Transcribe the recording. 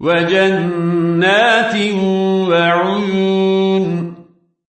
وجنات وعيون